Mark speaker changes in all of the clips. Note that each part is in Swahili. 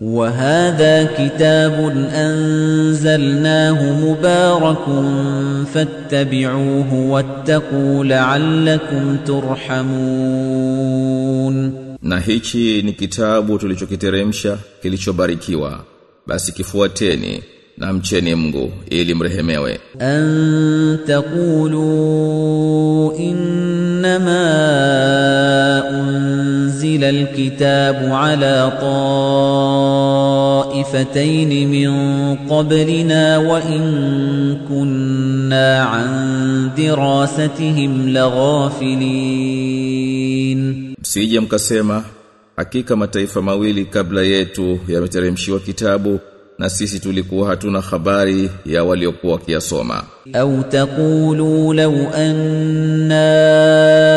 Speaker 1: وهذا كتاب أنزلناه مبارك فاتبعوه واتقوا لعلكم ترحمون
Speaker 2: Na hichi ni kitabu tulichokiteremsha kilichobarikiwa basi kifuateni na mcheni Mungu ili mrehemewe
Speaker 1: أن تقولوا إنما أنزل الكتاب على طائفتين من قبلنا وإن كنا عن دراستهم لغافلين
Speaker 2: Msije mkasema hakika mataifa mawili kabla yetu yameteremshiwa kitabu na sisi tulikuwa hatuna habari ya waliokuwa wakiyasoma
Speaker 1: أو تقولوا لو أنا أنزل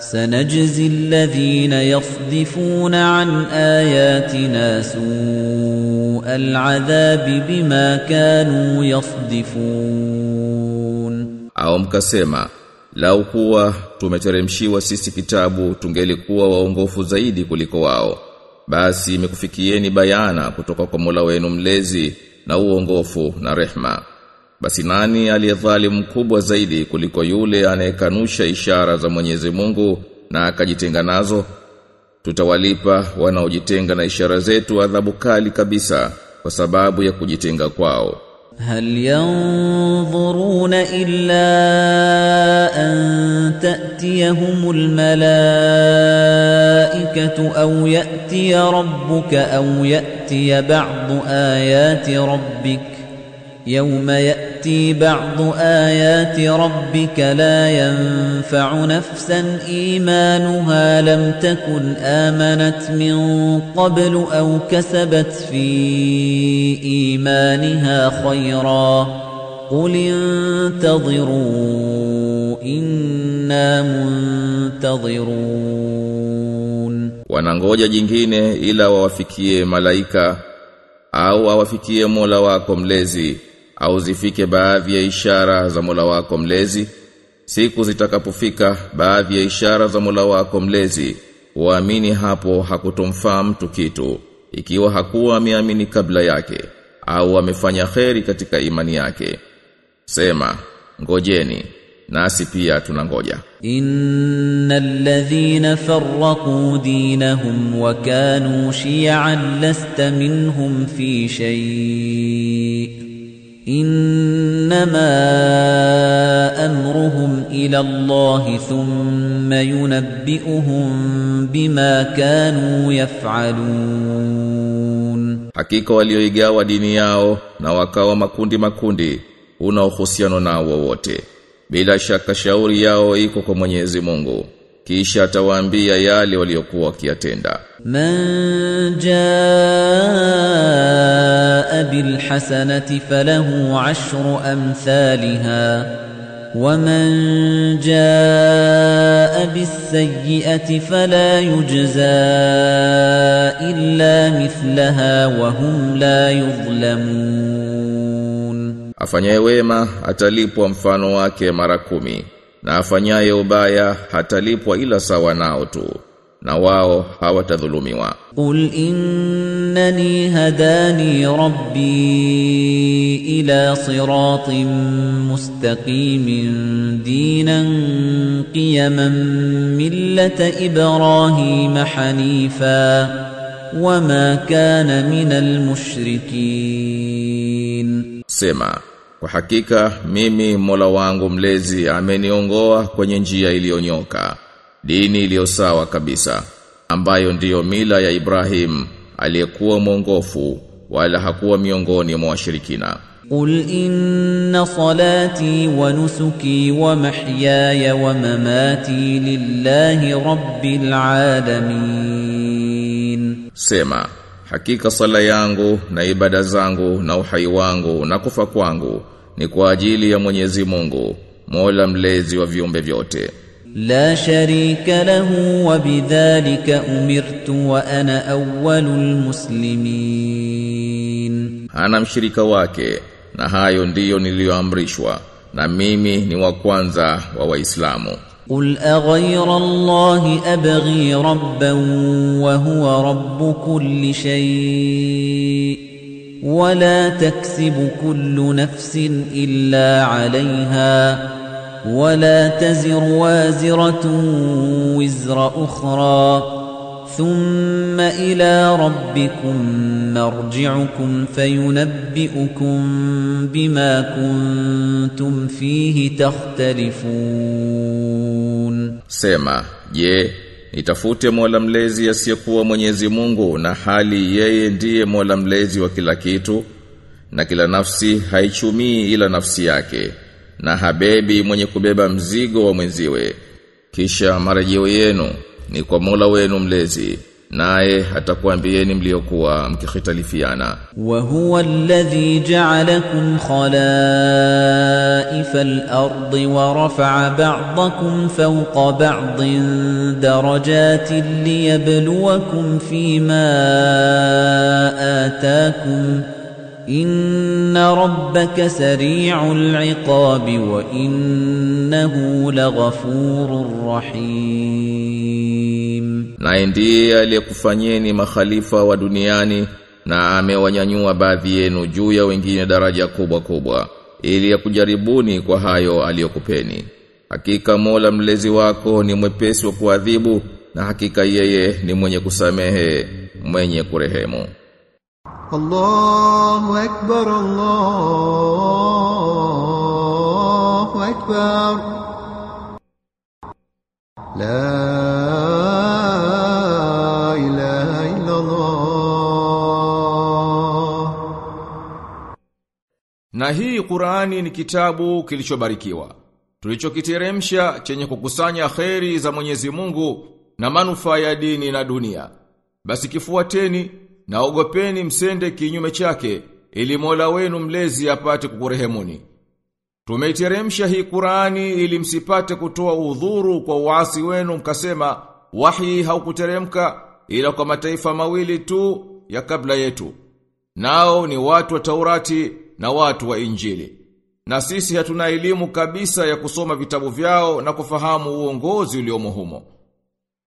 Speaker 1: سنجزي الذين يصدفون عن آياتنا سوء العذاب بما كانوا يصدفون
Speaker 2: au mkasema lau kuwa tumeteremshiwa sisi kitabu tungelikuwa waongofu zaidi kuliko wao basi imekufikieni bayana kutoka kwa Mola wenu mlezi na uongofu na rehma basi nani aliyedhalimu mkubwa zaidi kuliko yule anayekanusha ishara za Mwenyezi Mungu na akajitenga nazo tutawalipa wanaojitenga na ishara zetu adhabu kali kabisa kwa sababu ya kujitenga kwao
Speaker 1: هل ينظرون إلا أن تأتيهم الملائكة أو يأتي ربك أو يأتي بعض آيات ربك يوم يأتي بعض آيات ربك لا ينفع نفسا إيمانها لم تكن آمنت من قبل أو كسبت في إيمانها خيرا قل انتظروا إنا منتظرون
Speaker 2: wanangoja jingine ila wawafikie malaika au awafikie Mola wako mlezi. au zifike baadhi ya ishara za Mola wako mlezi. Siku zitakapofika baadhi ya ishara za Mola wako mlezi. Waamini hapo hakutomfaa mtu kitu ikiwa hakuwa ameamini kabla yake au amefanya kheri katika imani yake. Sema ngojeni nasi pia tunangoja.
Speaker 1: Innal ladhina farraqu dinahum wa kanu shi'an lasta minhum fi shay'in إنما أمرهم إلى الله ثم ينبئهم بما كانوا يفعلون
Speaker 2: Hakika walioigawa dini yao na wakawa makundi makundi una uhusiano nao wowote. Bila shaka shauri yao iko kwa Mwenyezi Mungu. Kisha atawaambia yale waliokuwa wakiyatenda.
Speaker 1: من جاء بالحسنة فله عشر أمثالها ومن جاء بالسيئة فلا يجزى إلا مثلها وهم لا يظلمون
Speaker 2: Afanyaye wema atalipwa mfano wake mara kumi na afanyaye ubaya hatalipwa ila sawa nao tu na wao hawatadhulumiwa.
Speaker 1: قل إنني هداني ربي إلى صراط مستقيم دينا قيما ملة إبراهيم حنيفا وما كان من المشركين
Speaker 2: Sema, Kwa hakika mimi Mola wangu mlezi ameniongoa kwenye njia iliyonyoka, dini iliyo sawa kabisa, ambayo ndiyo mila ya Ibrahim aliyekuwa mwongofu wala hakuwa miongoni mwa washirikina.
Speaker 1: Qul inna salati wa nusuki wa mahyaya wa mamati lillahi rabbil alamin.
Speaker 2: Sema Hakika sala yangu na ibada zangu na uhai wangu na kufa kwangu ni kwa ajili ya Mwenyezi Mungu, Mola mlezi wa viumbe vyote.
Speaker 1: La sharika lahu wa bidhalika umirtu wa ana
Speaker 2: awwalul muslimin. Ana mshirika wake na hayo ndiyo niliyoamrishwa na mimi ni wa kwanza wa Waislamu.
Speaker 1: قل أغير الله أبغي ربا وهو رب كل شيء ولا تكسب كل نفس إلا عليها ولا تزر وازرة وزر أخرى ثم إلى ربكم مرجعكم فينبئكم بما كنتم فيه تختلفون
Speaker 2: Sema, je, nitafute Mola mlezi asiyekuwa Mwenyezi Mungu na hali yeye ndiye Mola mlezi wa kila kitu na kila nafsi haichumii ila nafsi yake na habebi mwenye kubeba mzigo wa mwenziwe kisha marejeo yenu ni kwa mula wenu mlezi Nae naye atakwambieni mliokuwa mkikhitalifiana
Speaker 1: wa huwa alladhi ja'alakum khalaifa al-ardi wa rafa'a ba'dakum fawqa ba'din darajatin liyabluwakum fima atakum ataakum إن ربك سريع Wa innahu لغفور rahim
Speaker 2: na ndiye aliyekufanyeni makhalifa wa duniani na amewanyanyua baadhi yenu juu ya wengine daraja kubwa kubwa ili yakujaribuni kwa hayo aliyokupeni. Hakika Mola mlezi wako ni mwepesi wa kuadhibu na hakika yeye ni mwenye kusamehe mwenye kurehemu.
Speaker 3: Allahu akbar Allahu akbar.
Speaker 2: La Hii Qur'ani ni kitabu kilichobarikiwa. Tulichokiteremsha chenye kukusanya kheri za Mwenyezi Mungu na manufaa ya dini na dunia. Basi kifuateni na ogopeni msende kinyume chake ili Mola wenu mlezi apate kukurehemuni. Tumeiteremsha hii Qur'ani ili msipate kutoa udhuru kwa uasi wenu mkasema wahi haukuteremka ila kwa mataifa mawili tu ya kabla yetu. Nao ni watu wa Taurati na watu wa Injili. Na sisi hatuna elimu kabisa ya kusoma vitabu vyao na kufahamu uongozi uliomo humo.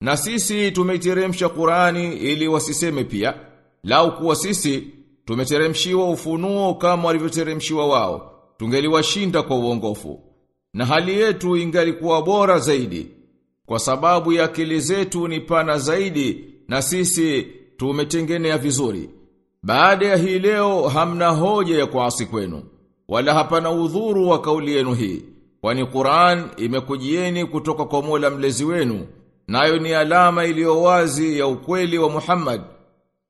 Speaker 2: Na sisi tumeiteremsha Qur'ani ili wasiseme pia, lau kuwa sisi tumeteremshiwa ufunuo kama walivyoteremshiwa wao, tungeliwashinda kwa uongofu. Na hali yetu ingalikuwa bora zaidi, kwa sababu ya akili zetu ni pana zaidi na sisi tumetengenea vizuri. Baada ya hii leo hamna hoja ya kuasi kwenu, wala hapana udhuru wa kauli yenu hii, kwani Qur'an imekujieni kutoka kwa Mola mlezi wenu, nayo ni alama iliyo wazi ya ukweli wa Muhammad.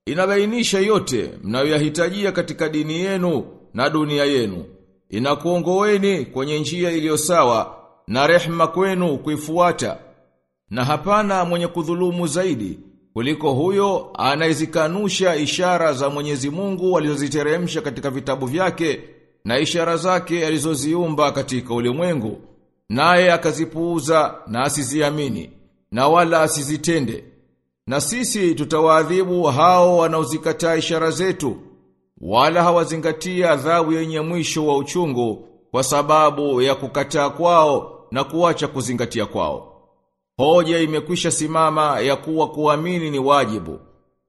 Speaker 2: Inabainisha yote mnayoyahitajia katika dini yenu na dunia yenu. Inakuongoeni kwenye njia iliyo sawa na rehma kwenu kuifuata. Na hapana mwenye kudhulumu zaidi kuliko huyo anayezikanusha ishara za Mwenyezi Mungu alizoziteremsha katika vitabu vyake na ishara zake alizoziumba katika ulimwengu naye akazipuuza na asiziamini na wala asizitende. Na sisi tutawaadhibu hao wanaozikataa ishara zetu wala hawazingatia adhabu yenye mwisho wa uchungu kwa sababu ya kukataa kwao na kuacha kuzingatia kwao Hoja imekwisha simama ya kuwa kuamini ni wajibu.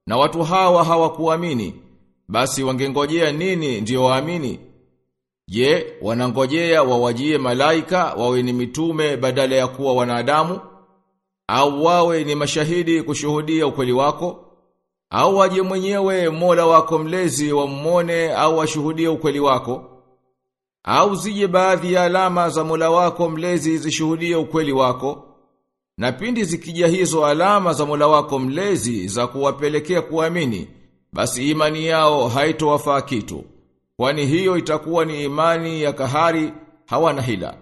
Speaker 2: Na watu hawa hawakuamini. Basi wangengojea nini ndio waamini? Je, wanangojea wawajie malaika wawe ni mitume badala ya kuwa wanadamu? Au wawe ni mashahidi kushuhudia ukweli wako? Au waje mwenyewe Mola wako mlezi wammone au washuhudie ukweli wako? Au zije baadhi ya alama za Mola wako mlezi zishuhudie ukweli wako? Na pindi zikija hizo alama za Mola wako mlezi za kuwapelekea kuamini, basi imani yao haitowafaa kitu. Kwani hiyo itakuwa ni imani ya kahari hawana hila.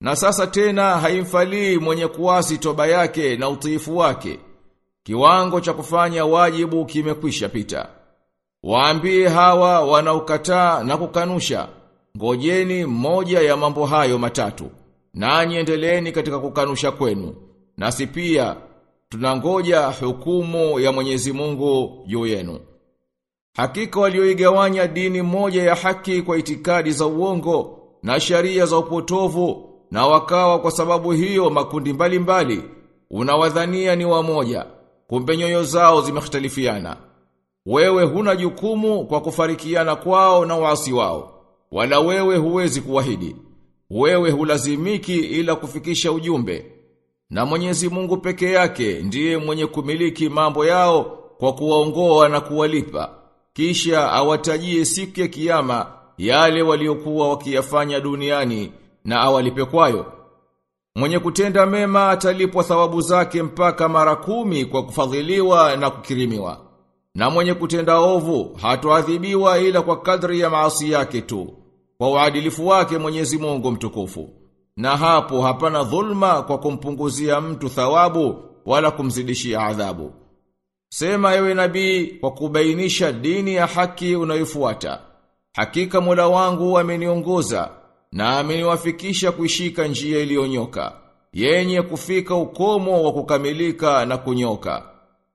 Speaker 2: Na sasa tena haimfalii mwenye kuasi toba yake na utiifu wake. Kiwango cha kufanya wajibu kimekwisha pita. Waambie hawa wanaokataa na kukanusha, ngojeni moja ya mambo hayo matatu. Nanyi endeleeni katika kukanusha kwenu. Nasi pia tunangoja hukumu ya Mwenyezi Mungu juu yenu. Hakika walioigawanya dini moja ya haki kwa itikadi za uongo na sharia za upotovu na wakawa kwa sababu hiyo makundi mbalimbali mbali, unawadhania ni wamoja kumbe nyoyo zao zimehtalifiana wewe huna jukumu kwa kufarikiana kwao na waasi wao wala wewe huwezi kuwahidi wewe hulazimiki ila kufikisha ujumbe na Mwenyezi Mungu peke yake ndiye mwenye kumiliki mambo yao kwa kuwaongoa na kuwalipa kisha awatajie siku ya kiyama yale waliokuwa wakiyafanya duniani na awalipe kwayo. Mwenye kutenda mema atalipwa thawabu zake mpaka mara kumi kwa kufadhiliwa na kukirimiwa. Na mwenye kutenda ovu hatoadhibiwa ila kwa kadri ya maasi yake tu, kwa uadilifu wake Mwenyezi Mungu mtukufu. Na hapo hapana dhulma kwa kumpunguzia mtu thawabu wala kumzidishia adhabu. Sema ewe nabii kwa kubainisha dini ya haki unayofuata. Hakika Mola wangu ameniongoza na ameniwafikisha kuishika njia iliyonyoka, yenye kufika ukomo wa kukamilika na kunyoka.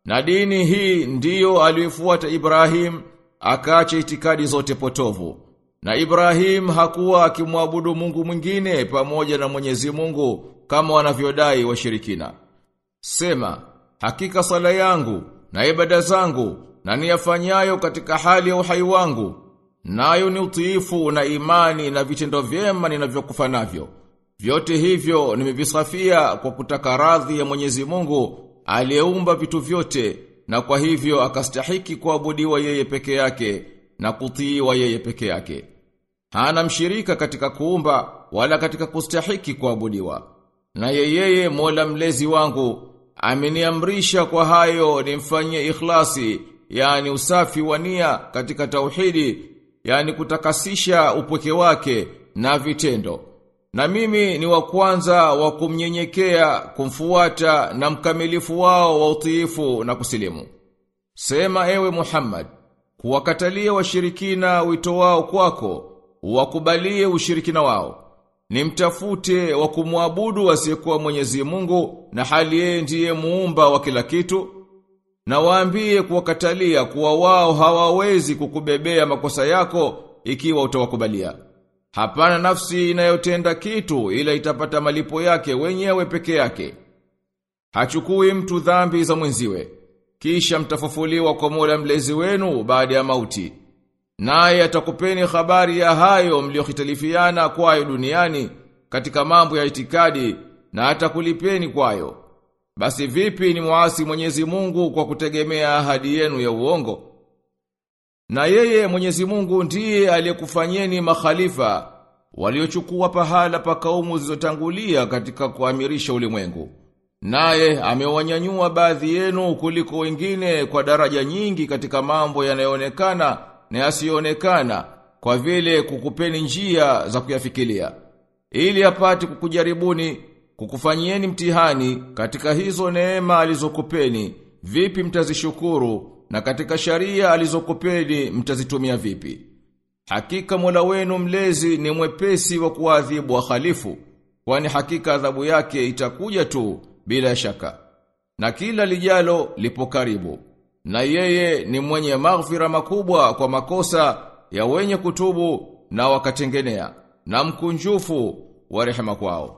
Speaker 2: Na dini hii ndiyo aliyofuata Ibrahim, akaacha itikadi zote potovu. Na Ibrahim hakuwa akimwabudu Mungu mwingine pamoja na Mwenyezi Mungu kama wanavyodai washirikina. Sema, hakika sala yangu na ibada zangu na niyafanyayo katika hali ya uhai wangu nayo ni utiifu na imani na vitendo vyema ninavyokufa navyo. Vyote hivyo nimevisafia kwa kutaka radhi ya Mwenyezi Mungu aliyeumba vitu vyote na kwa hivyo akastahiki kuabudiwa yeye peke yake na kutiiwa yeye peke yake. Hana mshirika katika kuumba wala katika kustahiki kuabudiwa. Na yeyeye Mola mlezi wangu ameniamrisha kwa hayo nimfanyie ikhlasi, yani usafi wa nia katika tauhidi yani kutakasisha upweke wake na vitendo. Na mimi ni wa kwanza wa kumnyenyekea, kumfuata na mkamilifu wao wa utiifu na kusilimu. Sema ewe Muhammad, kuwakatalia washirikina wito wao kwako, wakubalie ushirikina wao. Ni mtafute wa kumwabudu asiyekuwa Mwenyezi Mungu na hali yeye ndiye muumba wa kila kitu na waambie kuwakatalia kuwa wao hawawezi kukubebea makosa yako ikiwa utawakubalia. Hapana nafsi inayotenda kitu ila itapata malipo yake wenyewe peke yake. Hachukui mtu dhambi za mwenziwe. Kisha mtafufuliwa kwa Mola mlezi wenu baada ya mauti. Naye atakupeni habari ya hayo mliokhitalifiana kwayo duniani katika mambo ya itikadi na atakulipeni kwayo. Basi vipi ni muasi Mwenyezi Mungu kwa kutegemea ahadi yenu ya uongo? Na yeye Mwenyezi Mungu ndiye aliyekufanyeni makhalifa waliochukua pahala pa kaumu zilizotangulia katika kuamirisha ulimwengu. Naye amewanyanyua baadhi yenu kuliko wengine kwa daraja nyingi katika mambo yanayoonekana na yasiyoonekana kwa vile kukupeni njia za kuyafikilia ili apate kukujaribuni kukufanyieni mtihani katika hizo neema alizokupeni vipi mtazishukuru na katika sharia alizokupeni mtazitumia vipi. Hakika Mola wenu mlezi ni mwepesi wa kuadhibu wahalifu kwani hakika adhabu yake itakuja tu bila shaka na kila lijalo lipo karibu na yeye ni mwenye maghfira makubwa kwa makosa ya wenye kutubu na wakatengenea na mkunjufu wa rehema kwao